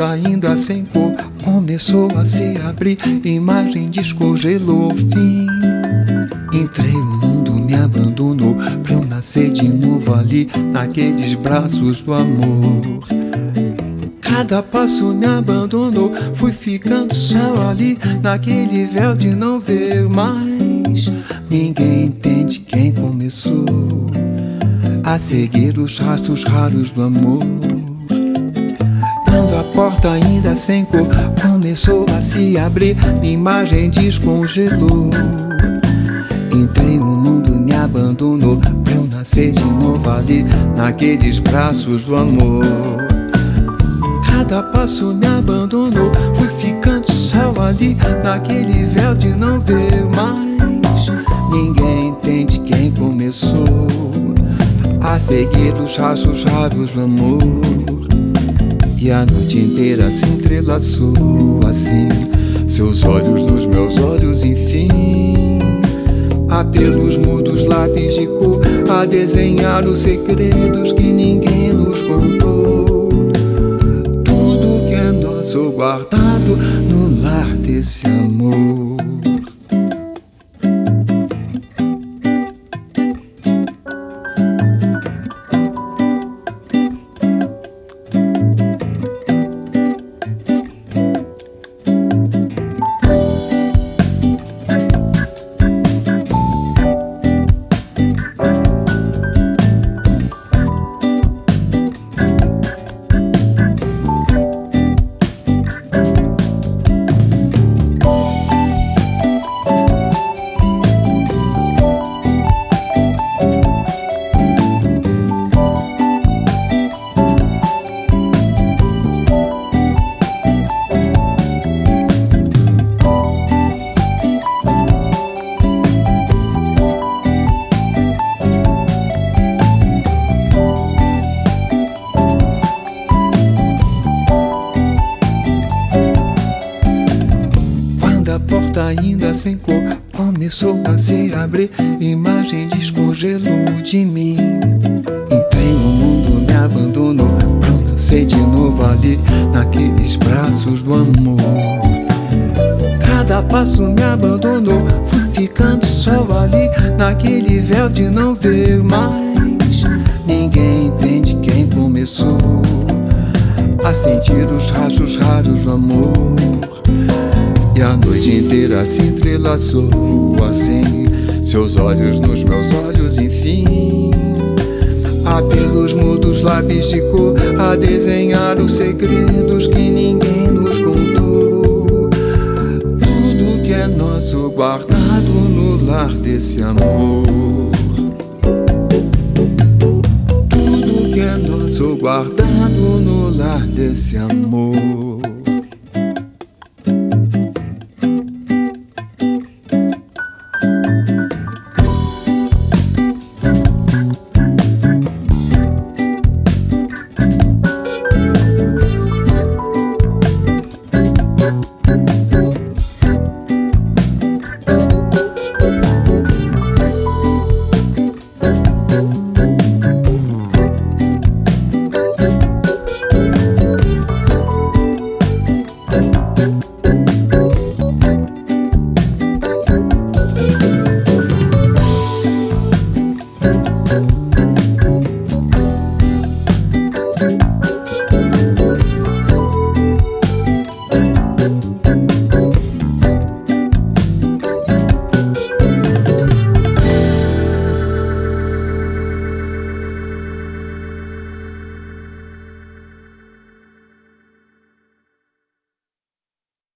Ainda sem cor começou a se abrir, imagem descongelou fim. Entrei, o mundo me abandonou pra eu nascer de novo ali, naqueles braços do amor. Cada passo me abandonou, fui ficando só ali, naquele véu de não ver mais. Ninguém entende quem começou a seguir os rastros raros do amor. Quando a porta ainda sem cor começou a se abrir, imagem descongelou. Entrei, o mundo me abandonou pra eu nascer de novo ali, naqueles braços do amor. Cada passo me abandonou, fui ficando só ali, naquele véu de não ver mais. Ninguém entende quem começou a seguir os rastros raros do amor. E a noite inteira se entrelaçou assim, seus olhos nos meus olhos, enfim. Apelos mudos, lápis de cor, a desenhar os segredos que ninguém nos contou. Tudo que é nosso guardado no lar desse amor. Quando a porta ainda sem cor começou a se abrir, imagem descongelou de mim. Entrei no mundo, me abandonou, nascer de novo ali, naqueles braços do amor. Cada passo me abandonou, fui ficando só ali, naquele véu de não ver mais. Ninguém entende quem começou a sentir os rastros raros do amor. E a noite inteira se entrelaçou assim, seus olhos nos meus olhos, enfim. Apelos mudos, lápis de cor, a desenhar os segredos que ninguém nos contou. Tudo que é nosso guardado no lar desse amor. Tudo que é nosso guardado no lar desse amor.